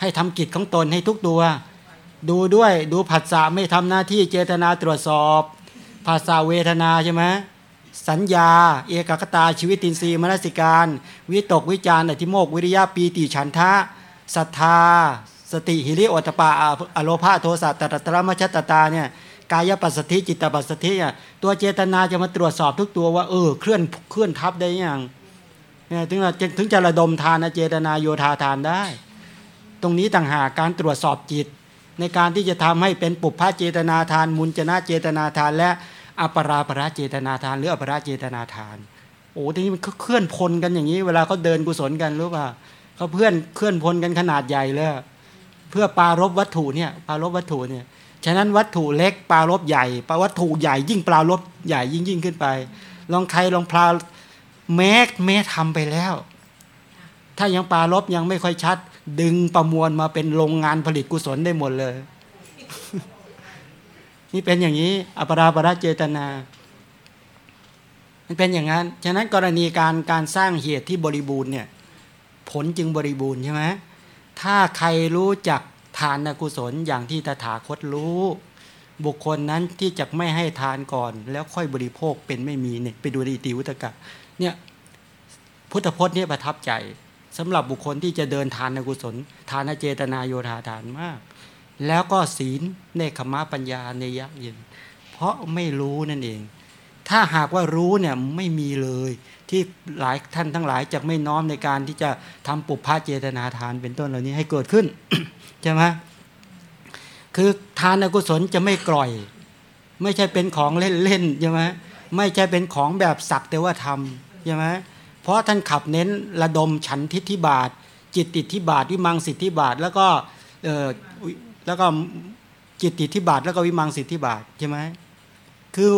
ให้ทำกิจของตนให้ทุกตัว ดูด้วยดูผัสสะไม่ทำหน้าที่เจตนาตรวจสอบภาษาเวทนาใช่ไหมสัญญา เอกคตาชีวิตินทรีย์มนสิการ วิตกวิจารอธิโมกวิริยะปีติฉันทะศรัทธา สติหิริโอตปาอโลภาโทสะตตตรมชตตาเนี่ยกายปัสสธิจิตปัสสธิอะตัวเจตนาจะมาตรวจสอบทุกตัวว่าเออเคลื่อนเคลื่อนทับได้ยังเนี่ยถึงถึงจะระดมทานเจตนาโยธาทานได้ ตรงนี้ต่างหากการตรวจสอบจิต ในการที่จะทำให้เป็นปุพพะเจตนาทาน มุนจนะเจตนาทาน และอปราปราเจตนาทาน หรืออปราเจตนาทานโอ้ทีนี้มันเคลื่อนพลกันอย่างนี้ เวลาเขาเดินกุศลกันรู้ป่ะเขาเพื่อนเคลื่อนพลกันขนาดใหญ่เลยเพื่อปารบวัตถุเนี่ยปารบวัตถุเนี่ยฉะนั้นวัตถุเล็กปลารบใหญ่ปลาวัตถุใหญ่ยิ่งปลารบใหญ่ยิ่งยิ่งขึ้นไป ลองใครลองปลาแม้แม้ทำไปแล้ว ถ้ายังปลารบยังไม่ค่อยชัด ดึงประมวลมาเป็นโรงงานผลิตกุศลได้หมดเลย นี่เป็นอย่างนี้ อปราปราเจตนา มันเป็นอย่างนั้น ฉะนั้นกรณีการการสร้างเหตุที่บริบูรณ์เนี่ย ผลจึงบริบูรณ์ใช่ไหมถ้าใครรู้จักทานกุศลอย่างที่ตถาคตรู้ บุคคลนั้นที่จะไม่ให้ทานก่อน แล้วค่อยบริโภคเป็นไม่มีเนี่ยไปดูในติวุตกะเนี่ยพุทธพจน์เนี่ยประทับใจ สำหรับบุคคลที่จะเดินทานกุศล ทานเจตนาโยธาทานมาก แล้วก็ศีลเนคขมะปัญญาเนยะเย็นเพราะไม่รู้นั่นเอง ถ้าหากว่ารู้เนี่ยไม่มีเลยที่หลายท่านทั้งหลายจะไม่น้อมในการที่จะทำปุพพะเจตนาทานเป็นต้นเหล่านี้ให้เกิดขึ้นใช่ไหมคือทานกุศลจะไม่กล่อย ไม่ใช่เป็นของเล่นๆใช่ไหมไม่ใช่เป็นของแบบสักแต่ว่าทำใช่ไหม เพราะท่านขับเน้นระดมฉันทิฏฐิบาท จิตติดที่บาทวิมังสิทธิบาท แล้วก็แล้วก็จิตติดที่บาท แล้วก็วิมังสิทธิบาทใช่ไหมคือ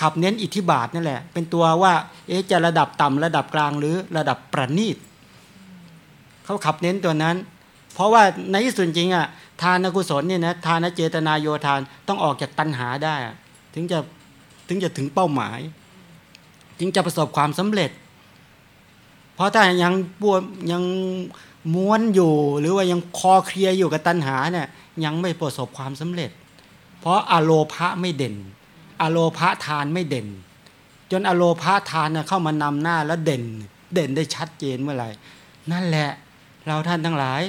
ขับเน้นอิทธิบาทนั่นแหละ เป็นตัวว่าเอ๊จะระดับต่ำระดับกลางหรือระดับประณีตเขาขับเน้นตัวนั้น เพราะว่าในที่สุดจริงอะทานกุศลเนี่ยนะทานเจตนาโยทานต้องออกจากตัณหาได้ ถึงจะถึงจะถึงเป้าหมาย จึงจะประสบความสำเร็จ เพราะถ้ายังปวดยังม้วนอยู่ หรือว่ายังคอเคลียอยู่กับตัณหาเนี่ยยังไม่ประสบความสำเร็จ เพราะอโลภะไม่เด่น อโลภะทานไม่เด่น จนอโลภะทานเข้ามานำหน้าแล้วเด่น เด่นได้ชัดเจนเมื่อไหร่ นั่นแหละเราท่านทั้งหลาย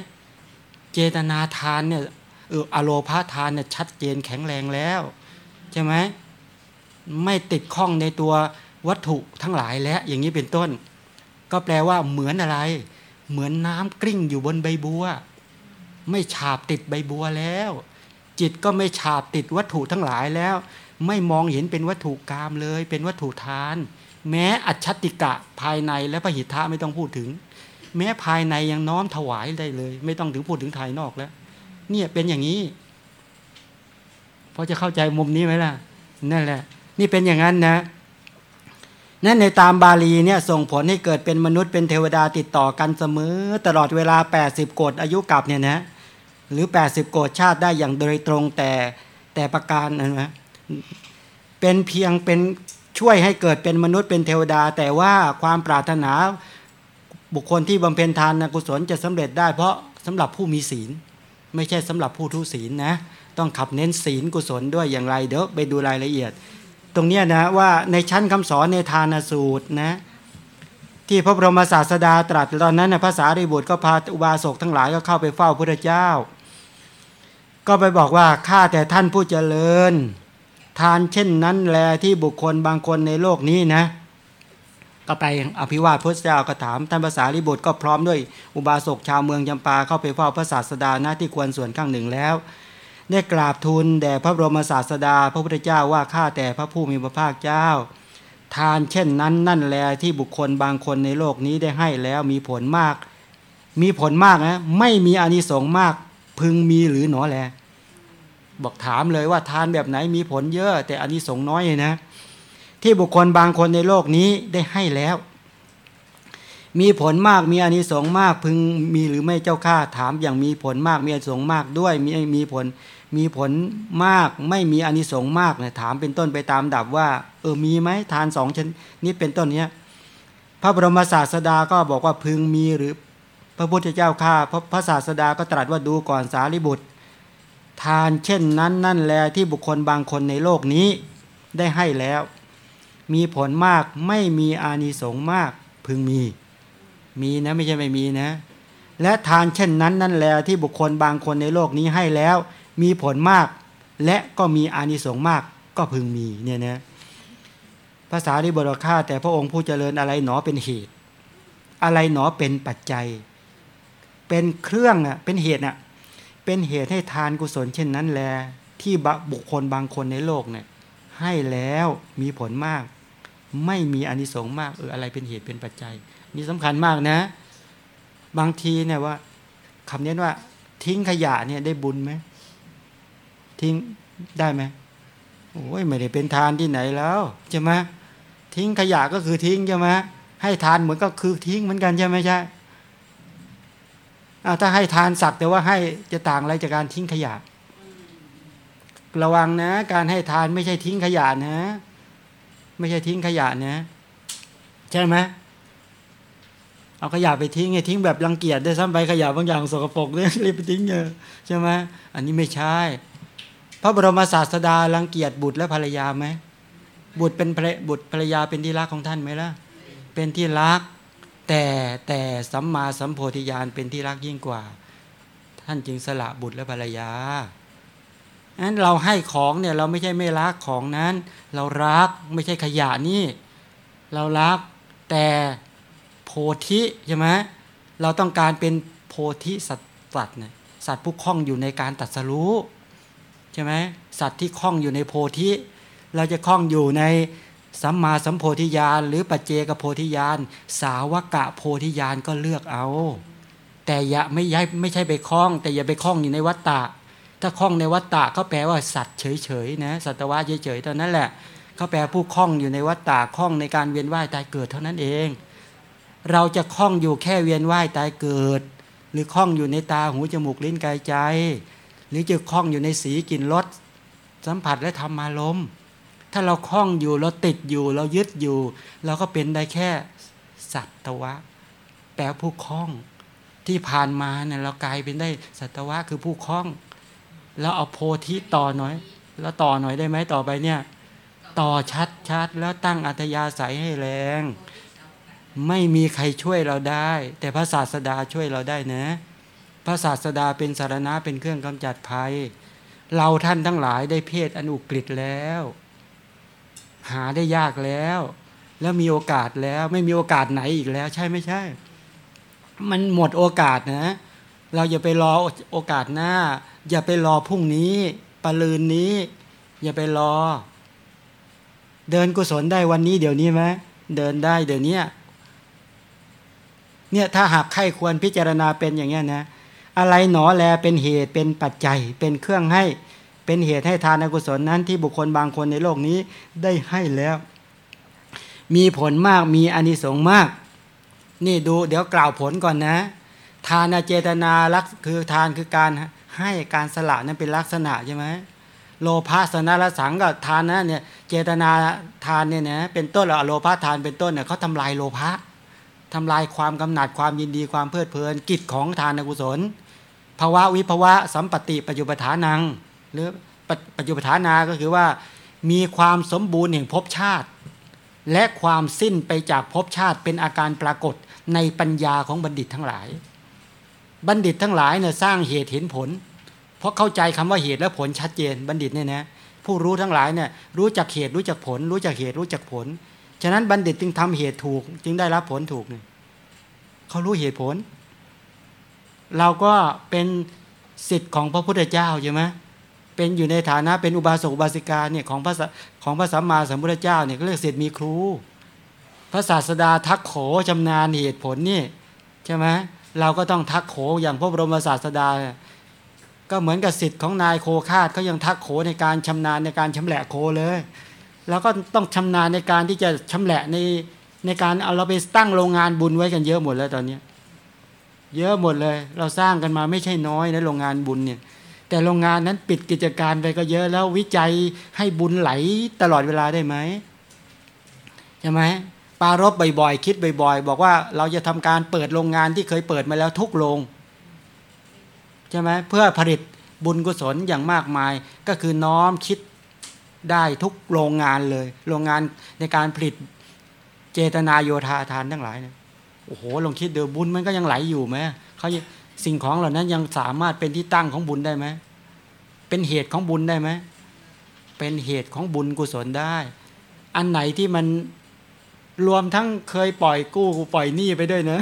เจตนาทานเนี่ยเอออโลพาทานเนี่ยชัดเจนแข็งแรงแล้วใช่ไหมไม่ติดข้องในตัววัตถุทั้งหลายแล้วอย่างนี้เป็นต้น ก็แปลว่าเหมือนอะไร เหมือนน้ำกลิ้งอยู่บนใบบัว ไม่ฉาบติดใบบัวแล้ว จิตก็ไม่ฉาบติดวัตถุทั้งหลายแล้ว ไม่มองเห็นเป็นวัตถุกรรมเลย เป็นวัตถุทาน แม้อัจฉติกะภายในและพระหิทธะไม่ต้องพูดถึง แม้ภายในยังน้อมถวายได้เลย ไม่ต้องถึงพูดถึงภายนอกแล้ว เนี่ยเป็นอย่างนี้พอจะเข้าใจมุมนี้ไหมล่ะ นั่นแหละ นี่เป็นอย่างนั้นนะ นั่นในตามบาลีเนี่ยส่งผลให้เกิดเป็นมนุษย์เป็นเทวดาติดต่อกันเสมอ ตลอดเวลา 80 โกดอายุกับเนี่ยนะหรือ 80 โกดชาติได้อย่างโดยตรงแต่แต่ประการนะเป็นเพียงเป็นช่วยให้เกิดเป็นมนุษย์เป็นเทวดา แต่ว่าความปรารถนาบุคคลที่บำเพ็ญทานกุศลจะสำเร็จได้เพราะสำหรับผู้มีศีล ไม่ใช่สำหรับผู้ทุศีลนะต้องขับเน้นศีลกุศลด้วยอย่างไรเดี๋ยวไปดูรายละเอียด ตรงนี้นะว่าในชั้นคำสอนในทานสูตรนะที่พระบรมศาสดาตรัสตอนนั้นนะภาษาริบุตรก็พาอุบาสกทั้งหลายก็เข้าไปเฝ้าพระเจ้า ก็ไปบอกว่าข้าแต่ท่านผู้เจริญ ทานเช่นนั้นแลที่บุคคลบางคนในโลกนี้นะ ก็ไปอภิวาทพระเจ้าก็ถามท่านภาษาลิบุตรก็พร้อมด้วยอุบาสกชาวเมืองจำปาเข้าไปเฝ้าพระศาสดาหน้าที่ควรส่วนข้างหนึ่งแล้ว ได้กราบทูลแด่พระบรมศาสดา พระพุทธเจ้าว่าข้าแต่พระผู้มีพระภาคเจ้า ทานเช่นนั้นนั่นแลที่บุคคลบางคนในโลกนี้ได้ให้แล้วมีผลมาก มีผลมากนะไม่มีอานิสงส์มากพึงมีหรือหนอแล บอกถามเลยว่าทานแบบไหนมีผลเยอะ แต่อานิสงส์น้อยนะ ที่บุคคลบางคนในโลกนี้ได้ให้แล้ว มีผลมากมีอานิสงส์มากพึงมีหรือไม่เจ้าข้าถามอย่างมีผลมากมีอานิสงส์มากด้วยมีมีผลมีผลมากไม่มีอานิสงส์มากเนี่ยถามเป็นต้นไปตามดับว่า เออมีไหมทานสองชนนี้เป็นต้นเนี้ยพระบรมศาสดาก็บอกว่าพึงมีหรือ พระพุทธเจ้าข้าพระพระศาสดาก็ตรัสว่าดูก่อนสารีบุตร ทานเช่นนั้นนั่นแลที่บุคคลบางคนในโลกนี้ได้ให้แล้ว มีผลมากไม่มีอานิสงส์มากพึงมี มีนะไม่ใช่ไม่มีนะ และทานเช่นนั้นนั่นแลที่บุคคลบางคนในโลกนี้ให้แล้ว มีผลมาก และก็มีอานิสงส์มากก็พึงมีเนี่ยนะภาษาที่บรค่าแต่พระองค์ผู้เจริญอะไรหนอเป็นเหตุ อะไรหนอเป็นปัจจัย เป็นเครื่องอะเป็นเหตุอะเป็นเหตุให้ทานกุศลเช่นนั้นแล ที่บุคคลบางคนในโลกเนี่ยให้แล้วมีผลมาก ไม่มีอานิสงส์มากเอออะไรเป็นเหตุเป็นปัจจัย นี่สำคัญมากนะ บางทีเนี่ยว่าคำนี้ว่า ทิ้งขยะเนี่ยได้บุญไหมทิ้งได้ไหมโอ้ยไม่ได้เป็นทานที่ไหนแล้วใช่ไหมทิ้งขยะก็คือทิ้งใช่ไหมให้ทานเหมือนก็คือทิ้งเหมือนกันใช่ไหมใช่ถ้าให้ทานสักแต่ว่าให้จะต่างอะไรจากการทิ้งขยะ ระวังนะ การให้ทานไม่ใช่ทิ้งขยะนะ ไม่ใช่ทิ้งขยะนะ ใช่ไหม เอาขยะไปทิ้งไงทิ้งแบบรังเกียจได้ซ้ำไปขยะบางอย่างสกปรกเนี่ยรีบไปทิ้งเยอะใช่ไหมอันนี้ไม่ใช่พระบรมศาสดารังเกียจบุตรและภรรยาไหมบุตรเป็นบุตรภรรยาเป็นที่รักของท่านไหมล่ะ เป็นที่รัก แต่แต่สัมมาสัมโพธิญาณเป็นที่รักยิ่งกว่า ท่านจึงสละบุตรและภรรยานั้นเราให้ของเนี่ยเราไม่ใช่ไม่รักของนั้น เรารักไม่ใช่ขยะนี่ เรารักแต่ โพธิใช่ไหมเราต้องการเป็นโพธิสัตว์เนี่ยสัตว์ผู้คล้องอยู่ในการตัดสรู้ใช่ไหมสัตว์ที่คล้องอยู่ในโพธิ เราจะคล้องอยู่ในสัมมาสัมโพธิญาณหรือปัจเจกโพธิญาณสาวกะโพธิญาณก็เลือกเอา แต่อย่าไม่ย้ายไม่ใช่ไปคล้อง แต่อย่าไปคล้องอยู่ในวัฏฏะถ้าคล้องในวัฏฏะก็แปลว่าสัตว์เฉยๆนะสัตวะเฉยๆเท่านั้นแหละเขาแปลผู้คล้องอยู่ในวัฏฏะคล้องในการเวียนว่ายตายเกิดเท่านั้นเอง เราจะคล้องอยู่แค่เวียนว่ายตายเกิด หรือคล้องอยู่ในตาหูจมูกลิ้นกายใจ หรือจะคล้องอยู่ในสีกลิ่นรสสัมผัสและธรรมารมณ์ถ้าเราคล้องอยู่เราติดอยู่เรายึดอยู่ เราก็เป็นได้แค่สัตวะ แปลผู้คล้องที่ผ่านมาเนี่ยเรากลายเป็นได้สัตวะคือผู้คล้อง แล้วเอาโพธิต่อหน่อย แล้วต่อหน่อยได้ไหมต่อไปเนี่ย ต่อชัดชัดแล้วตั้งอัธยาศัยให้แรง ไม่มีใครช่วยเราได้ แต่พระศาสดาช่วยเราได้นะ พระศาสดาเป็นสารณะเป็นเครื่องกำจัดภัย เราท่านทั้งหลายได้เพศอนุกฤษแล้ว หาได้ยากแล้ว แล้วมีโอกาสแล้วไม่มีโอกาสไหนอีกแล้ว ใช่ไม่ใช่ มันหมดโอกาสนะ เราอย่าไปรอโอกาสหน้า อย่าไปรอพรุ่งนี้ปลืนนี้ อย่าไปรอ เดินกุศลได้วันนี้เดี๋ยวนี้ไหมเดินได้เดี๋ยวนี้ เนี่ยถ้าหากใครควรพิจารณาเป็นอย่างนี้นะอะไรหนอแลเป็นเหตุเป็นปัจจัย เป็นเครื่องให้เป็นเหตุให้ทานกุศลนั้นที่บุคคลบางคนในโลกนี้ได้ให้แล้ว มีผลมากมีอนิสงส์มาก นี่ดูเดี๋ยวกล่าวผลก่อนนะ ทานเจตนาลักคือทานคือการให้การสละนั้นเป็นลักษณะใช่ไหมโลภะสนาละสังกับทานนะเนี่ยเจตนาทานเนี่ยนะเป็นต้นเราโลภะทานเป็นต้นเนี่ยเขาทำลายโลภะ ทำลายความกำหนัดความยินดีความเพลิดเพลิน กิจของทานกุศลภาวะวิภาวะสัมปติปัจจุปทานัง หรือปัจจุบันนาก็คือว่า มีความสมบูรณ์แห่งภพชาติ และความสิ้นไปจากภพชาติเป็นอาการปรากฏในปัญญาของบัณฑิตทั้งหลาย บัณฑิตทั้งหลายเนี่ยสร้างเหตุเห็นผล เพราะเข้าใจคำว่าเหตุและผลชัดเจนบัณฑิตเนี่ยนะผู้รู้ทั้งหลายเนี่ยรู้จักเหตุรู้จักผล รู้จักเหตุรู้จักผล ฉะนั้นบัณฑิตจึงทำเหตุถูก จึงได้รับผลถูกเนี่ยเขารู้เหตุผล เราก็เป็นสิทธิ์ของพระพุทธเจ้าใช่ไหมเป็นอยู่ในฐานะเป็นอุบาสกอุบาสิกาเนี่ยของพระของพระสัมมาสัมพุทธเจ้าเนี่ยเรียกเสร็จมีครู พระศาสดาทักโขชำนาญเหตุผลนี่ใช่ไหมเราก็ต้องทักโขอย่างพระบรมศาสดา ก็เหมือนกับสิทธิ์ของนายโคคาดเขายังทักโขในการชำนาญในการชำแหละโคเลย เราก็ต้องชำนาญในการที่จะชำแหละในในการเอาเราไปตั้งโรงงานบุญไว้กันเยอะหมดแล้วตอนนี้เยอะหมดเลย เราสร้างกันมาไม่ใช่น้อยนะโรงงานบุญเนี่ย แต่โรงงานนั้นปิดกิจการไปก็เยอะแล้ววิจัยให้บุญไหลตลอดเวลาได้ไหมใช่ไหมปารบบ่อยๆ คิดบ่อย ๆ บอกว่าเราจะทำการเปิดโรงงานที่เคยเปิดมาแล้วทุกโรงใช่ไหมเพื่อผลิตบุญกุศลอย่างมากมายก็คือน้อมคิด ได้ทุกโรงงานเลย โรงงานในการผลิตเจตนาโยธาทานทั้งหลายเนี่ยโอ้โหลองคิดเดี๋ยวบุญมันก็ยังไหลอยู่ไหมเขาสิ่งของเหล่านั้นยังสามารถเป็นที่ตั้งของบุญได้ไหมเป็นเหตุของบุญได้ไหมเป็นเหตุของบุญกุศลได้ อันไหนที่มันรวมทั้งเคยปล่อยกู้ปล่อยหนี้ไปด้วยนะ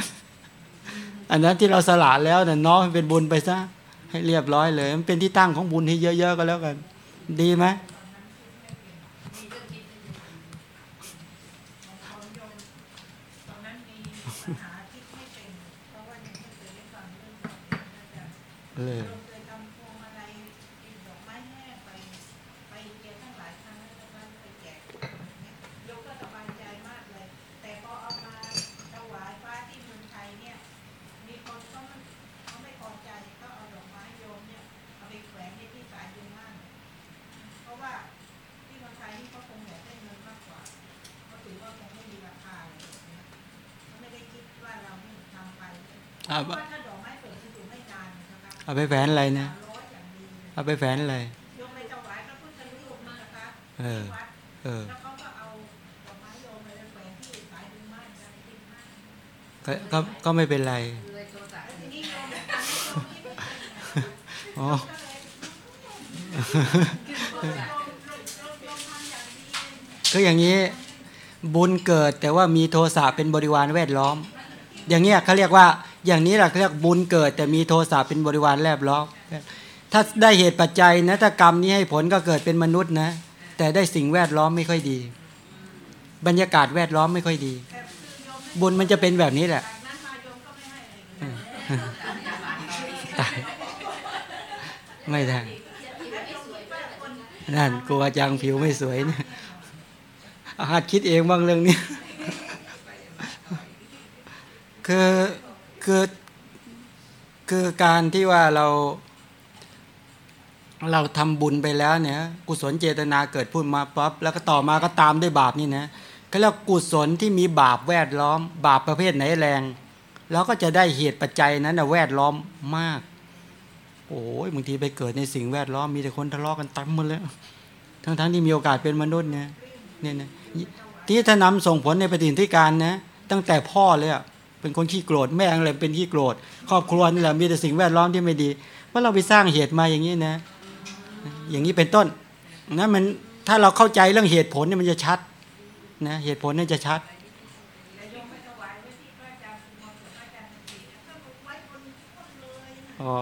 อันนั้นที่เราสละแล้วเนะน้องเป็นบุญไปซะให้เรียบร้อยเลย มันเป็นที่ตั้งของบุญให้เยอะ ๆ ก็แล้วกัน ดีไหม เเอาไปแฝนอะไรเนี่ยเอาไปแฝนอะไรเออ เออก็ก็ก็ไม่เป็นไรอ๋อก็อย่างนี้บุญเกิดแต่ว่ามีโทสะเป็นบริวารแวดล้อม อย่างเงี้ยเขาเรียกว่า อย่างนี้เขาเรียกบุญเกิด แต่มีโทสะเป็นบริวารแวดล้อมถ้าได้เหตุปัจจัยนะถ้ากรรมนี้ให้ผลก็เกิดเป็นมนุษย์นะ แต่ได้สิ่งแวดล้อมไม่ค่อยดี บรรยากาศแวดล้อมไม่ค่อยดี บุญมันจะเป็นแบบนี้แหละตายไม่ได้นั่นกลัวจังผิวไม่สวยเนี่ยหัดคิดเองบ้างเรื่องนี้คือ คือคือการที่ว่าเรา เราทำบุญไปแล้วเนี่ยกุศลเจตนาเกิดพุ่นมาปั๊บแล้วก็ต่อมาก็ตามด้วยบาปนี่นะก็เรียกกุศลที่มีบาปแวดล้อม บาปประเภทไหนแรงแล้วก็จะได้เหตุปัจจัยนั้นนะแวดล้อมมาก โอ้ยบางทีไปเกิดในสิ่งแวดล้อมมีแต่คนทะเลาะกันตั้มหมดแล้วทั้งๆทที่มีโอกาสเป็นมนุษย์เนี่ยเนี่ยนะที่ถ้านำส่งผลในปฏิทินที่การนะตั้งแต่พ่อเลยอะ เป็นคนขี้โกรธแม่อะไรเป็นขี้โกรธครอบครัวนี่แหละมีแต่สิ่งแวดล้อมที่ไม่ดีเพราเราไปสร้างเหตุมาอย่างนี้นะ อย่างนี้เป็นต้นนะมันถ้าเราเข้าใจเรื่องเหตุผลเนี่ยมันจะชัดนะเหตุผลเนี่ยจะชัดอ๋อ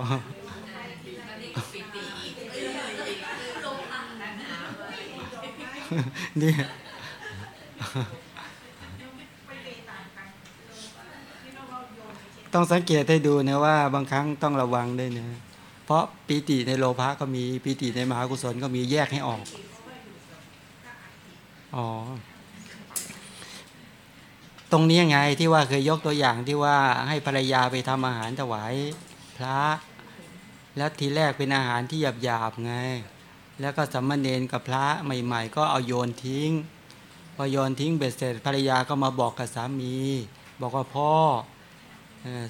นี่ ต้องสังเกตให้ดูนะว่าบางครั้งต้องระวังด้วยนะเพราะปีติในโลภะก็มีปีติในมหากุศลก็มีแยกให้ออกอ๋อตรงนี้ยังไงที่ว่าเคยยกตัวอย่างที่ว่าให้ภรรยาไปทำอาหารถวายพระ แล้วทีแรกเป็นอาหารที่หยาบๆไง แล้วก็สัมมาเนนกับพระใหม่ ๆ ก็เอาโยนทิ้ง พอโยนทิ้งเบ็ดเสร็จภรรยาก็มาบอกกับสามี บอกว่าพ่อ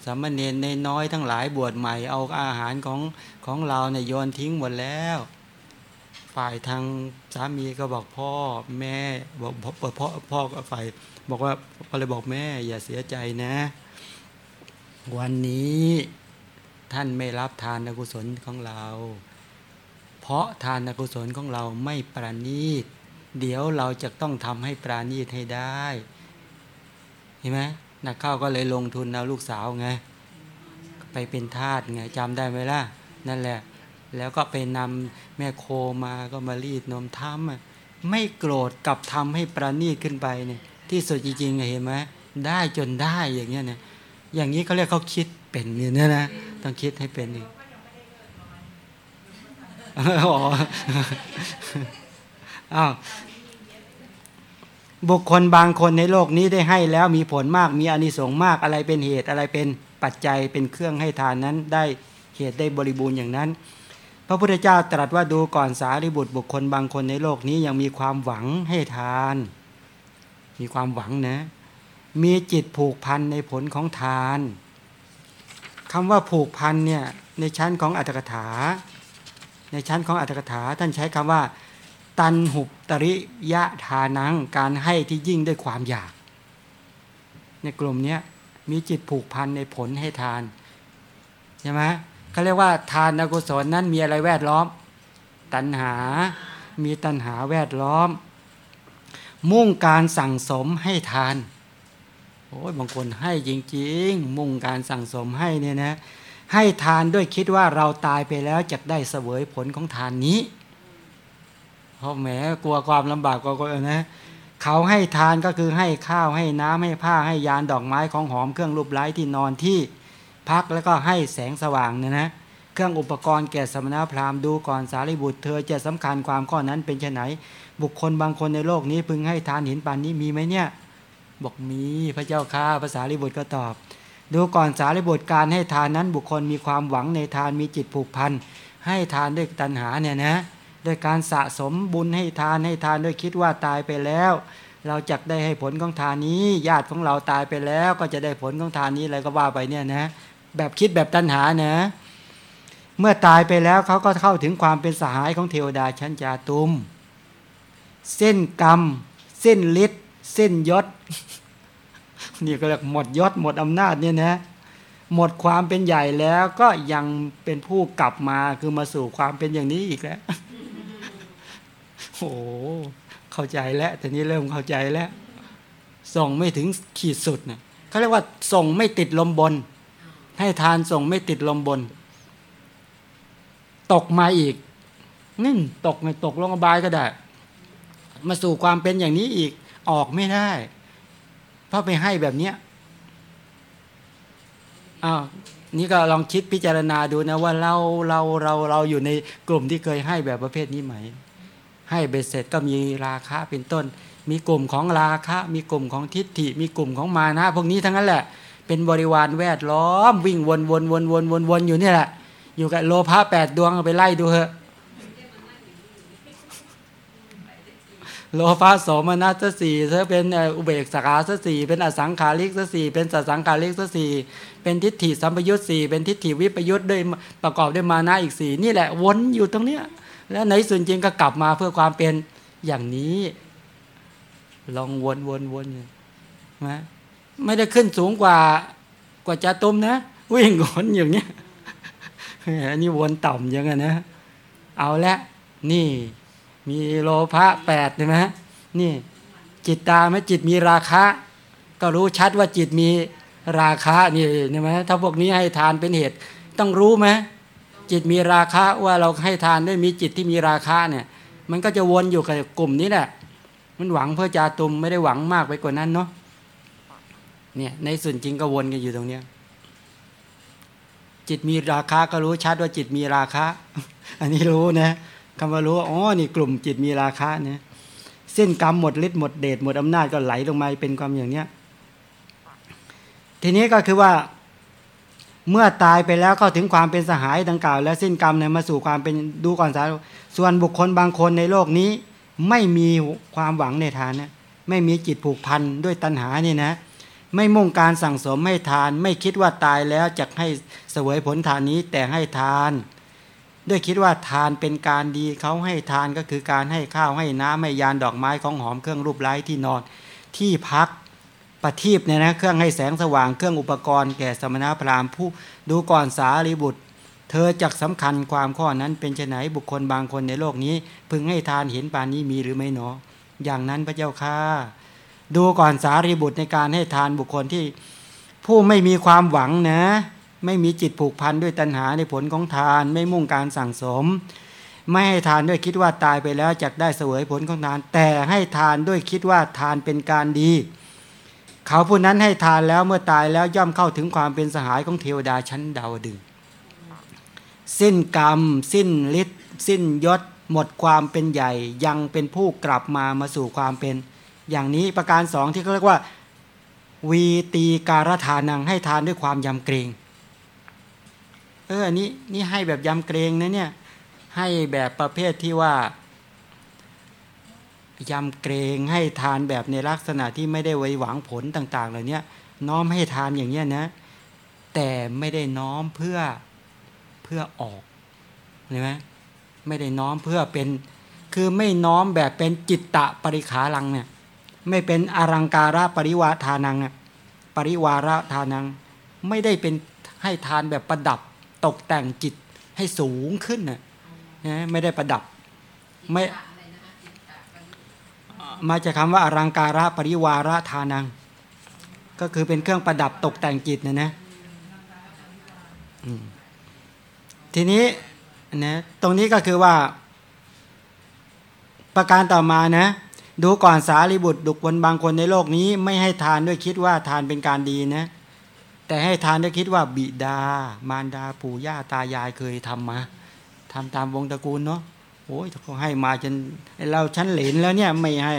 สามเณรในน้อยทั้งหลายบวชใหม่เอาอาหารของของเราเนี่ยโยนทิ้งหมดแล้ว ฝ่ายทางสามีก็บอกพ่อแม่บอกพ่อพ่อก็ฝ่ายบอกว่าก็เลยบอกแม่อย่าเสียใจนะ วันนี้ท่านไม่รับทานกุศลของเรา เพราะทานกุศลของเราไม่ปราณีต เดี๋ยวเราจะต้องทำให้ปราณีตให้ได้ เห็นไหม นักเข้าก็เลยลงทุนเอาลูกสาวไงไปเป็นทาสไงจำได้ไหมล่ะ นั่นแหละ แล้วก็ไปนำแม่โคมาก็มารีดนมทำไม่โกรธกับทำให้ประณีตขึ้นไปเนี่ยที่สุดจริงๆเห็นไหมได้จนได้อย่างเงี้ยเนี่ยอย่างนี้เขาเรียกเขาคิดเป็นเนี่ยนะต้องคิดให้เป็นนี่อ๋ออ้าว บุคคลบางคนในโลกนี้ได้ให้แล้วมีผลมากมีอานิสงส์มากอะไรเป็นเหตุอะไรเป็นปัจจัยเป็นเครื่องให้ทานนั้นได้เหตุได้บริบูรณ์อย่างนั้น พระพุทธเจ้าตรัสว่าดูก่อนสารีบุตรบุคคลบางคนในโลกนี้ยังมีความหวังให้ทาน มีความหวังนะ มีจิตผูกพันในผลของทานคำว่าผูกพันเนี่ยในชั้นของอัตถกถา ในชั้นของอัตถกถาท่านใช้คำว่า ตันหุบตริยะทานังการให้ที่ยิ่งด้วยความอยาก ในกลุ่มนี้มีจิตผูกพันในผลให้ทานใช่ไหมเขาเรียกว่าทานอกุศลนั้นมีอะไรแวดล้อม ตัณหา มีตัณหาแวดล้อม มุ่งการสั่งสมให้ทานโอ้ยบางคนให้จริง ๆ มุ่งการสั่งสมให้เนี่ยนะให้ทานด้วยคิดว่าเราตายไปแล้วจะได้เสวยผลของทานนี้ เพราะแหมกลัวความลำบากก็นะเขาให้ทานก็คือให้ข้าวให้น้ำให้ผ้าให้ยานดอกไม้ของหอมเครื่องรูปไล้ที่นอนที่พักแล้วก็ให้แสงสว่างเนี่ยนะเครื่องอุปกรณ์แก่สมณพราหมณ์ดูก่อนสารีบุตรเธอจะสำคัญความข้อนั้นเป็นไนบุคคลบางคนในโลกนี้พึงให้ทานห็นปานนี้มีไหมเนี่ย บอกมีพระเจ้าข้าภาษาลิบุตรก็ตอบ ดูก่อนสารีบุตรการให้ทานนั้นบุคคลมีความหวังในทานมีจิตผูกพันให้ทานด้วยตัณหาเนี่ยนะ ด้วยการสะสมบุญให้ทานให้ทานด้วยคิดว่าตายไปแล้ว เราจะได้ให้ผลของทานนี้ญาติของเราตายไปแล้ว ก็จะได้ผลของทานนี้อะไรก็ว่าไปเนี่ยนะ แบบคิดแบบตัณหานะ เมื่อตายไปแล้วเขาก็เข้าถึงความเป็นสหายของเทวดาชั้นจาตุม เส้นกรรม เส้นฤทธิ์เส้นยศนี่ก็เรียกหมดยศหมดอำนาจเนี่ยนะหมดความเป็นใหญ่แล้วก็ยังเป็นผู้กลับมาคือมาสู่ความเป็นอย่างนี้อีกแล้ว โอ้เข้าใจแล้วแต่นี้เริ่มเข้าใจแล้วส่งไม่ถึงขีดสุดเนี่ยเขาเรียกว่าส่งไม่ติดลมบน ให้ทานส่งไม่ติดลมบน ตกมาอีกนี่ตกไม่ตกลงอบายก็ได้ มาสู่ความเป็นอย่างนี้อีกออกไม่ได้ เพราะไปให้แบบเนี้ยอ้าวนี่ก็ลองคิดพิจารณาดูนะว่าเราเราเราเราอยู่ในกลุ่มที่เคยให้แบบประเภทนี้ไหม ให้เบ็ดเสร็จก็มีราคาเป็นต้น มีกลุ่มของราคะ มีกลุ่มของทิฏฐิ มีกลุ่มของมานะ พวกนี้ทั้งนั้นแหละ เป็นบริวารแวดล้อม วิ่งวนวนวนวนวนวนอยู่นี่แหละ อยู่กับโลภะแปดดวงไปไล่ดูเถอะโลภะโสมนัสสี่ถ้าเป็นอุเบกขาสี่เป็นอสังขาริกสี่เป็นสัสังขาริกสสี่เป็นทิฏฐิสัมปยุตสี่เป็นทิฏฐิวิปยุตด้วยประกอบด้วยมานะอีกสี่นี่แหละวนอยู่ตรงเนี้ย แล้วในส่วนจริงก็กลับมาเพื่อความเป็นอย่างนี้ ลองวนวนวนอยู่นะไม่ได้ขึ้นสูงกว่ากว่าจะตุ้มนะวิ่งวนอย่างเนี้ยอันนี้วนต่ำอย่างนั้นนะ เอาละนี่ มีโลภะแปดใช่ไหมนี่ จิตตาไหมจิตมีราคะ ก็รู้ชัดว่าจิตมีราคะนี่ใช่ไหมถ้าพวกนี้ให้ทานเป็นเหตุ ต้องรู้ไหม จิตมีราคะว่าเราให้ทานด้วยมีจิตที่มีราคะเนี่ย มันก็จะวนอยู่กับกลุ่มนี้แหละมันหวังเพื่อจาตุมไม่ได้หวังมากไปกว่านั้นเนาะเนี่ยในส่วนจริงก็วนกันอยู่ตรงเนี้ยจิตมีราคาก็รู้ชัดว่าจิตมีราคะอันนี้รู้นะคำว่ารู้อ๋อนี่กลุ่มจิตมีราคะเนี่ยเส้นกรรมหมดฤทธิ์หมดเดชหมดอำนาจก็ไหลลงมาเป็นความอย่างเนี้ยทีนี้ก็คือว่า เมื่อตายไปแล้วเข้าถึงความเป็นสหายดังกล่าว แล้วสิ้นกรรมเนี่ยมาสู่ความเป็นดูก่อนสาส่วนบุคคลบางคนในโลกนี้ไม่มีความหวังในทานเนี่ยไม่มีจิตผูกพันด้วยตัณหานี่นะ ไม่มุ่งการสั่งสมให้ทาน ไม่คิดว่าตายแล้วจะให้เสวยผลทานนี้แต่ให้ทาน ด้วยคิดว่าทานเป็นการดีเขาให้ทานก็คือการให้ข้าวให้น้ำให้ยานดอกไม้ของหอมเครื่องรูปไล้ที่นอน ที่พัก ปฏิบเนี่ยนะเครื่องให้แสงสว่างเครื่องอุปกรณ์แก่สมณพราหมณ์ผู้ดูก่อนสารีบุตร เธอจักสำคัญความข้อนั้นเป็นไฉนบุคคลบางคนในโลกนี้ พึงให้ทานเห็นปานนี้มีหรือไม่หนออย่างนั้นพระเจ้าค่าดูก่อนสารีบุตรในการให้ทานบุคคลที่ผู้ไม่มีความหวังนะ ไม่มีจิตผูกพันด้วยตัณหาในผลของทานไม่มุ่งการสั่งสม ไม่ให้ทานด้วยคิดว่าตายไปแล้วจะได้เสวยผลของทาน แต่ให้ทานด้วยคิดว่าทานเป็นการดี เขาผู้นั้นให้ทานแล้วเมื่อตายแล้วย่อมเข้าถึงความเป็นสหายของเทวดาชั้นดาวดึงสิ้นกรรม สิ้นฤทธิ์สิ้นยศ หมดความเป็นใหญ่ ยังเป็นผู้กลับมามาสู่ความเป็น อย่างนี้ประการสองที่เขาเรียกว่า วีตีการทานังให้ทานด้วยความยำเกรงเออนี่นี่ให้แบบยำเกรงนะเนี่ยให้แบบประเภทที่ว่า ยำเกรงให้ทานแบบในลักษณะที่ไม่ได้ไว้หวังผลต่าง ๆ เหล่านี้น้อมให้ทานอย่างเนี้ยนะ แต่ไม่ได้น้อมเพื่อเพื่อออกเห็นไหมไม่ได้น้อมเพื่อเป็น คือไม่น้อมแบบเป็นจิตตะปริขารังเนี่ย ไม่เป็นอรังการะปริวาทานังปริวาระทานัง ไม่ได้เป็นให้ทานแบบประดับตกแต่งจิตให้สูงขึ้นนะนะไม่ได้ประดับไม่ มาจากคำว่าอรังการะปริวาระทานัง ก็คือเป็นเครื่องประดับตกแต่งจิตนะนะทีนี้นะตรงนี้ก็คือว่า ประการต่อมานะ ดูก่อนสารีบุตรดุกคนบางคนในโลกนี้ ไม่ให้ทานด้วยคิดว่าทานเป็นการดีนะ แต่ให้ทานด้วยคิดว่าบิดา มารดาปู่ย่าตายายเคยทำมาทำตามวงตระกูลเนาะ โอ้ยเขาให้มาจนเราชั้นเหลนแล้วเนี่ยไม่ให้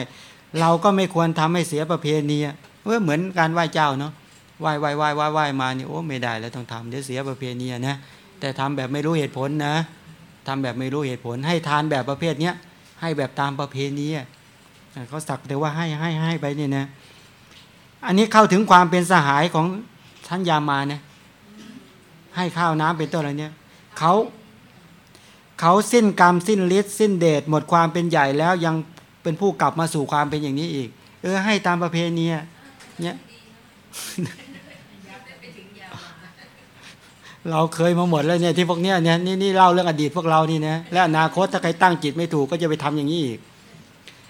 เราก็ไม่ควรทำให้เสียประเพณีเออเหมือนการไหว้เจ้าเนาะไหว้ไหว้ไหว้ไหว้ไหว้มานี่โอ้ไม่ได้แล้วต้องทำเดี๋ยวเสียประเพณีนะแต่ทำแบบไม่รู้เหตุผลนะทำแบบไม่รู้เหตุผล ให้ทานแบบประเภทเนี้ยให้แบบตามประเพณีเขาสักแต่ว่าให้ให้ให้ไปเนี่ยนะอันนี้เข้าถึงความเป็นสหายของท่านยามานะให้ข้าวน้ำเป็นต้นอะไรเนี่ยเขา เขาสิ้นกรรมสิ้นฤทธิ์สิ้นเดชหมดความเป็นใหญ่แล้วยังเป็นผู้กลับมาสู่ความเป็นอย่างนี้อีก เออ ให้ตามประเพณีเนี่ยเราเคยมาหมดแล้วเนี่ยที่พวกเนี้ยเนี่ยนี่นี่เล่าเรื่องอดีตพวกเรานี่นะและอนาคตถ้าใครตั้งจิตไม่ถูกก็จะไปทำอย่างนี้อีก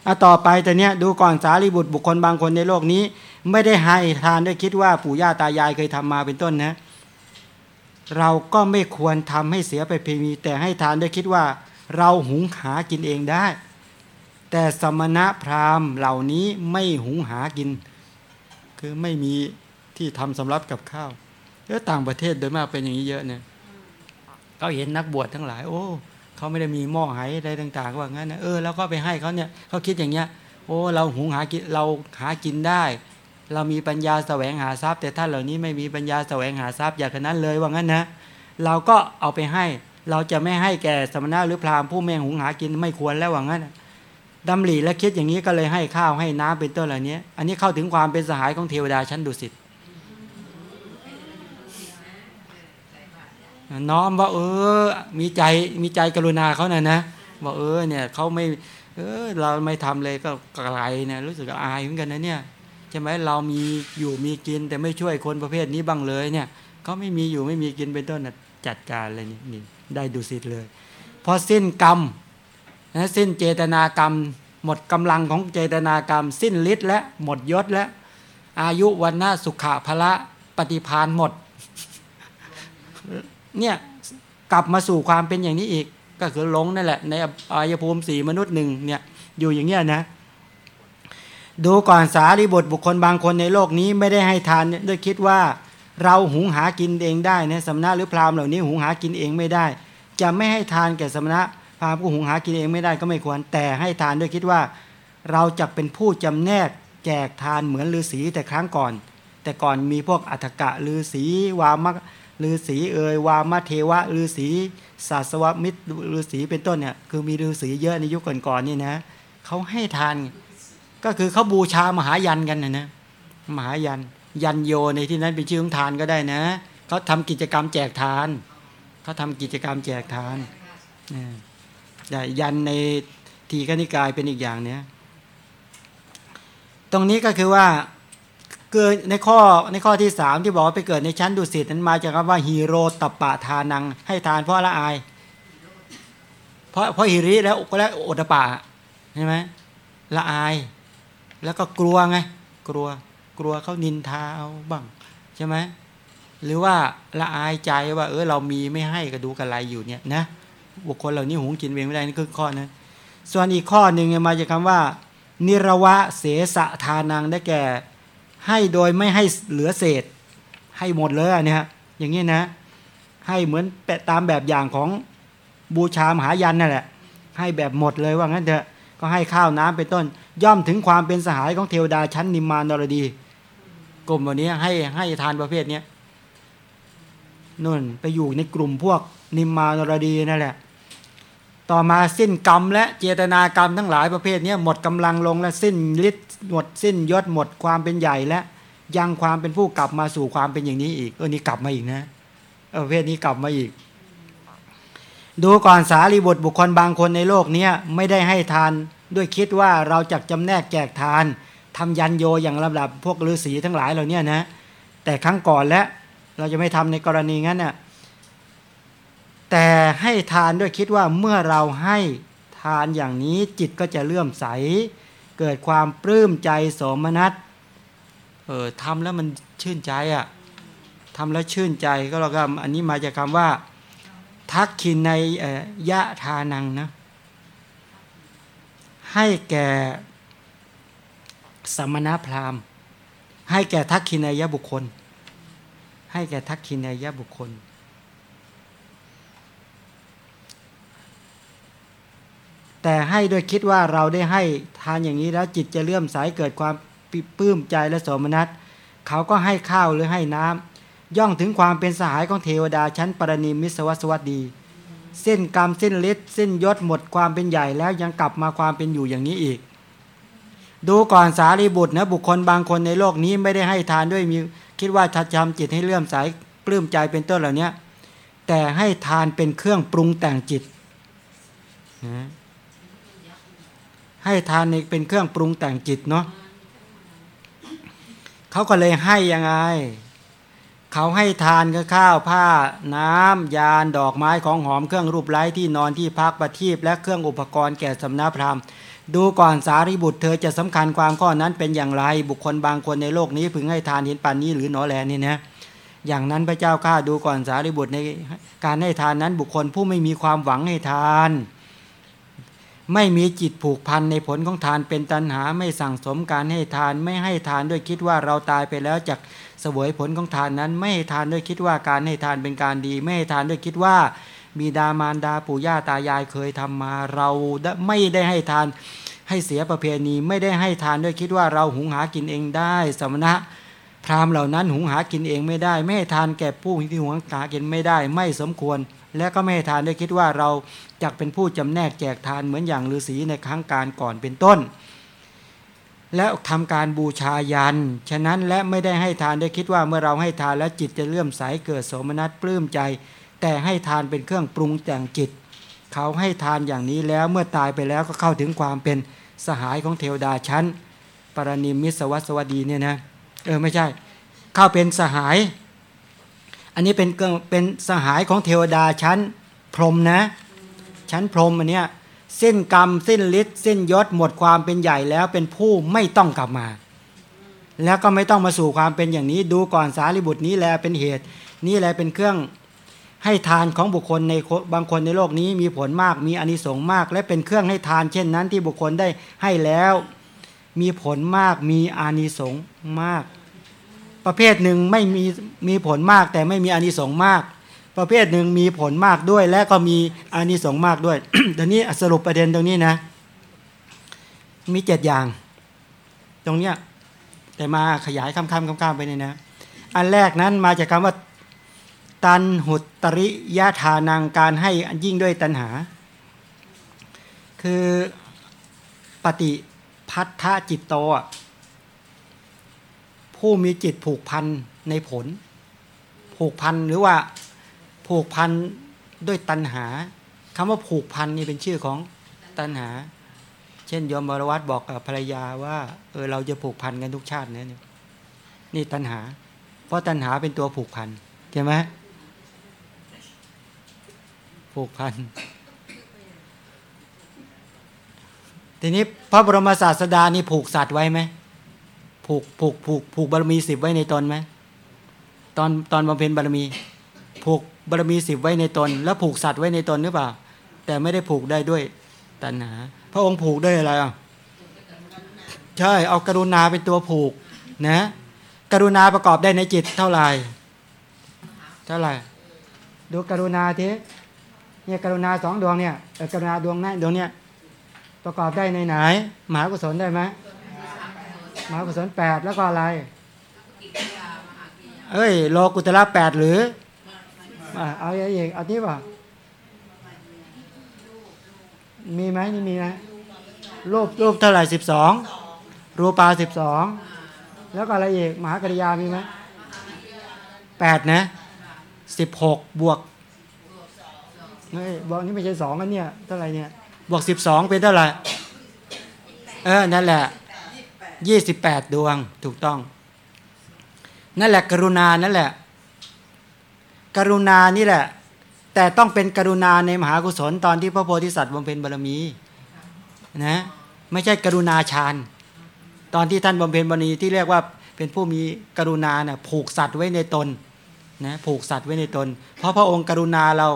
อะต่อไปแต่เนี้ยดูก่อนสารีบุตรบุคคลบางคนในโลกนี้ ไม่ได้ให้ทานด้วยคิดว่าปู่ย่าตายายเคยทำมาเป็นต้นนะ เราก็ไม่ควรทำให้เสียไปเพณีแต่ให้ทานด้วยคิดว่า เราหุงหากินเองได้ แต่สมณะพราหมณ์เหล่านี้ไม่หุงหากิน คือไม่มีที่ทำสำรับกับข้าวเออต่างประเทศโดยมากเป็นอย่างนี้เยอะเนี่ยเขาเห็นนักบวชทั้งหลาย โอ้เขาไม่ได้มีหม้อไหอะไรต่าง ๆ ว่างั้นนะเออแล้วก็ไปให้เขาเนี่ยเขาคิดอย่างเงี้ย โอ้เราหุงหากินเราหากินได้ เรามีปัญญาแสวงหาทรัพย์ แต่ท่านเหล่านี้ไม่มีปัญญาแสวงหาทรัพย์อย่างนั้นเลยว่างั้นนะ เราก็เอาไปให้เราจะไม่ให้แก่สมณะหรือพราหมณ์ผู้แม่หุงหากินไม่ควรแล้วว่างั้นดำริและคิดอย่างนี้ก็เลยให้ข้าวให้น้ำเป็นต้นเหล่านี้อันนี้เข้าถึงความเป็นสหายของเทวดาชั้นดุสิตน้อมว่า เออ มีใจมีใจกรุณาเขาน่ะนะบอกเออเนี่ยเขาไม่ เออเราไม่ทำเลยก็ไกลเนี่ยรู้สึกอายเหมือนกันนะเนี่ย ใช่ไหมเรามีอยู่มีกิน แต่ไม่ช่วยคนประเภทนี้บ้างเลยเนี่ยเขาไม่มีอยู่ไม่มีกินเป็นต้นจัดการเลยนี่นี่ได้ดุสิตเลยพอสิ้นกรรมนะสิ้นเจตนากรรม หมดกำลังของเจตนากรรม สิ้นฤทธิ์และหมดยศและ อายุวันหน้าสุขะพละปฏิพานหมดเนี่ยกลับมาสู่ความเป็นอย่างนี้อีก ก็คือหลงนั่นแหละ ในอายภูมิสีมนุษย์หนึ่งเนี่ยอยู่อย่างเงี้ยนะ ดูก่อนสารีบทบุคคลบางคนในโลกนี้ไม่ได้ให้ทานด้วยคิดว่า เราหุงหากินเองได้นะสมณะหรือพราหมณ์เหล่านี้หุงหากินเองไม่ได้ จะไม่ให้ทานแก่สมณะพราหมณ์ผู้หุงหากินเองไม่ได้ก็ไม่ควร แต่ให้ทานด้วยคิดว่า เราจะเป็นผู้จำแนกแจกทานเหมือนฤาษีแต่ครั้งก่อน แต่ก่อนมีพวกอัฏกะฤาษีวามะฤาษีเอ่ยวามเทวะฤาษีศาสวมิตรฤาษีเป็นต้นเนี่ยคือมีฤาษีเยอะในยุคก่อนๆนี่นะเขาให้ทาน ก็คือเขาบูชามหายันกันนะนะมหายันยันโยในที่นั้นเป็นชื่อของทานก็ได้นะเขาทำกิจกรรมแจกทานเขาทำกิจกรรมแจกทานแต่ยันในทีกนิกายเป็นอีกอย่างเนี้ยตรงนี้ก็คือว่าเกิดในข้อในข้อที่สามที่บอกว่าไปเกิดในชั้นดุสิตนั้นมาจากคำว่าฮีโรตปะทานัง ให้ทานเพราะละอาย เพราะเพราะฮิริแล้วก็แล้วโอตปะใช่ไหมละอาย แล้วก็กลัวไง กลัว กลัวเขานินทาเอาบ้างใช่ไหมหรือว่าละอายใจว่า เออเรามีไม่ให้ก็ดูกันไรอยู่เนี่ยนะบุคคลเหล่านี้หุงกินเองไม่ได้นี่คือข้อนะส่วนอีกข้อหนึ่งมาจากคำว่า นิรวะเสสะทานังได้แก่ ให้โดยไม่ให้เหลือเศษ ให้หมดเลยเนี่ยอย่างนี้นะ ให้เหมือนแปะตามแบบอย่างของบูชามหายันนั่นแหละ ให้แบบหมดเลยว่างั้นเถอะก็ให้ข้าวน้ำเป็นต้น ย่อมถึงความเป็นสหายของเทวดาชั้นนิมมานรดี กลุ่มวันนี้ให้ให้ทานประเภทนี้นุ่นไปอยู่ในกลุ่มพวกนิมมานรดีนั่นแหละ ต่อมาสิ้นกรรมและเจตนากรรมทั้งหลายประเภทนี้หมดกำลังลงและสิ้นฤทธิ์หมดสิ้นยศหมดความเป็นใหญ่และยังความเป็นผู้กลับมาสู่ความเป็นอย่างนี้อีกเออนี่กลับมาอีกนะประเภทนี้กลับมาอีก ดูก่อนสารีบุตรบุคคลบางคนในโลกนี้ไม่ได้ให้ทาน ด้วยคิดว่าเราจะจำแนกแจกทานทำยันโยอย่างลำดับพวกฤาษีทั้งหลายเหล่านี้นะแต่ครั้งก่อนและเราจะไม่ทำในกรณีงั้นน่ะแต่ให้ทานด้วยคิดว่าเมื่อเราให้ทานอย่างนี้จิตก็จะเลื่อมใส เกิดความปลื้มใจสมนัสเออทำแล้วมันชื่นใจอะ่ะทำแล้วชื่นใจก็เราก็อันนี้มาจากคำว่า ทักขินในยะทานังนะ ให้แก่สมณพราหมณ์ ให้แก่ทักขินายบุคคล ให้แก่ทักขินายบุคคล แต่ให้ด้วยคิดว่าเราได้ให้ทานอย่างนี้แล้วจิตจะเลื่อมใสเกิดความปลื้มใจและโสมนัสเขาก็ให้ข้าวหรือให้น้ำย่องถึงความเป็นสหายของเทวดาชั้นปรณิมิสวัสวัสดี เส้นกรรมเส้นฤทธิ์เส้นยศหมดความเป็นใหญ่แล้วยังกลับมาความเป็นอยู่อย่างนี้อีก ดูก่อนสารีบุตรนะบุคคลบางคนในโลกนี้ไม่ได้ให้ทานด้วยมีคิดว่าทัดจำจิตให้เลื่อมใสปลื้มใจเป็นต้นเหล่านี้แต่ให้ทานเป็นเครื่องปรุงแต่งจิตนะให้ทานในเป็นเครื่องปรุงแต่งจิตเนาะเขาก็เลยให้ยังไง เขาให้ทานก็ข้าวผ้า น้ำยานดอกไม้ของหอมเครื่องรูปไร้ที่นอนที่พักประทีปและเครื่องอุปกรณ์แก่สำนักพราหมณ์ ดูก่อนสารีบุตรเธอจะสำคัญความข้อนั้นเป็นอย่างไร บุคคลบางคนในโลกนี้พึงให้ทานเห็นปันนี้หรือหนอแลนี่นะอย่างนั้นพระเจ้าข้าดูก่อนสารีบุตรในการให้ทานนั้นบุคคลผู้ไม่มีความหวังให้ทาน ไม่มีจิตผูกพันในผลของทานเป็นตันหาไม่สั่งสมการให้ทานไม่ให้ทานด้วยคิดว่าเราตายไปแล้วจาก เสวยผลของทานนั้น ไม่ให้ทานด้วยคิดว่าการให้ทานเป็นการดี ไม่ให้ทานด้วยคิดว่า มีดามารดาปู่ย่าตายายเคยทำมาเราไม่ได้ให้ทานให้เสียประเพณีไม่ได้ให้ทานด้วยคิดว่าเราหุงหากินเองได้ สมณะพราหมณ์เหล่านั้นหุงหากินเองไม่ได้ ไม่ให้ทานแก่ผู้ที่หุงหากินไม่ได้ ไม่สมควร และก็ไม่ให้ทานด้วยคิดว่าเราจะเป็นผู้จำแนกแจกทานเหมือนอย่างฤาษีในครั้งการก่อนเป็นต้น และทำการบูชายัน ฉะนั้นและไม่ได้ให้ทานได้คิดว่าเมื่อเราให้ทานแล้วจิตจะเลื่อมใสเกิดโสมนัสปลื้มใจ แต่ให้ทานเป็นเครื่องปรุงแต่งจิต เขาให้ทานอย่างนี้แล้วเมื่อตายไปแล้วก็เข้าถึงความเป็นสหายของเทวดาชั้น ปรณิมิสวัสวดีเนี่ยนะเออไม่ใช่ เข้าเป็นสหาย อันนี้เป็นเป็นสหายของเทวดาชั้น พรหมนะ ชั้นพรหมอันเนี้ย สิ้นกรรมเส้นฤทธิ์เส้นยศหมดความเป็นใหญ่แล้วเป็นผู้ไม่ต้องกลับมา แล้วก็ไม่ต้องมาสู่ความเป็นอย่างนี้ดูก่อนสารีบุตรนี้แลเป็นเหตุ นี่แหละเป็นเครื่องให้ทานของบุคคลในบางคนในโลกนี้มีผลมากมีอนิสงส์มาก และเป็นเครื่องให้ทานเช่นนั้นที่บุคคลได้ให้แล้ว มีผลมากมีอานิสงส์มาก ประเภทหนึ่งไม่มีมีผลมากแต่ไม่มีอานิสงส์มาก ประเภทหนึ่งมีผลมากด้วย และก็มีอานิสงส์มากด้วยเดี๋ยวนี้สรุปประเด็นตรงนี้นะ มีเจ็ดอย่าง ตรงเนี้ยแต่มาขยายคำคำคำคำไปเนี่ยนะ อันแรกนั้นมาจากคำว่า ตันหุตริยะทานังการให้ยิ่งด้วยตันหา คือปฏิพัทธจิตโตผู้มีจิตผูกพันในผล ผูกพันหรือว่า ผูกพันด้วยตัณหาคำว่าผูกพันนี่เป็นชื่อของตัณหา เช่นยมบรวัตบอกกับภรรยาว่าเออเราจะผูกพันกันทุกชาตินะนี่นี่ตัณหา เพราะตัณหาเป็นตัวผูกพันใช่ไหมผูกพันทีนี้พระบรมศาสดานี่ผูกสัตว์ไว้ไหมผูกผูกผูกผูกบารมีสิบไว้ในตนไหมตอนตอนบำเพ็ญบารมี ผูก บารมีสิบไว้ในตน แล้วผูกสัตว์ไว้ในตนหรือเปล่า แต่ไม่ได้ผูกได้ด้วยตัณหา พระองค์ผูกด้วยอะไรอะใช่เอากรุณาเป็นตัวผูกนะ กรุณาประกอบได้ในจิตเท่าไหร่เท่าไหร่ดูกรุณาทีเนี่ยกรุณาสองดวงเนี่ยกรุณาดวงนั้นดวงเนี้ยประกอบได้ในไหนมหากุศลได้ไหมมหากุศลแปดแล้วก็อะไร เอ้ยโลกุตระแปดหรือ เอาอย่างอีกเอาที่ป่ะมีไหมนี่มีไหมรูปรูปเท่าไหร่สิบสองรูปาสิบสองแล้วก็อะไรอีกมหากริยามีไหมแปดนะสิบหกบวกเฮ้ยบอกนี่ไม่ใช่สองอันเนี่ยเท่าไหร่เนี่ยบวกสิบสองเป็นเท่าไหร่เออนั่นแหละยี่สิบแปดดวงถูกต้อง นั่นแหละกรุณานั่นแหละ กรุณานี่แหละ แต่ต้องเป็นกรุณาในมหากุศลตอนที่พระโพธิสัตว์บำเพ็ญบารมีนะไม่ใช่กรุณาฌานตอนที่ท่านบำเพ็ญบารมีที่เรียกว่าเป็นผู้มีกรุณาเนี่ยผูกสัตว์ไว้ในตนนะผูกสัตว์ไว้ในตน เพราะพระองค์กรุณาเรา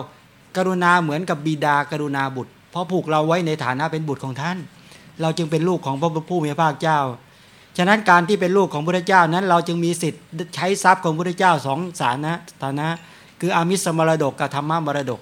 กรุณาเหมือนกับบิดากรุณาบุตร เพราะผูกเราไว้ในฐานะเป็นบุตรของท่าน เราจึงเป็นลูกของพระผู้มีพระภาคเจ้า ฉะนั้นการที่เป็นลูกของพระเจ้านั้น เราจึงมีสิทธิ์ใช้ทรัพย์ของพระเจ้าสองสานะฐานะ คืออามิสมรดกกับธรรมมรดก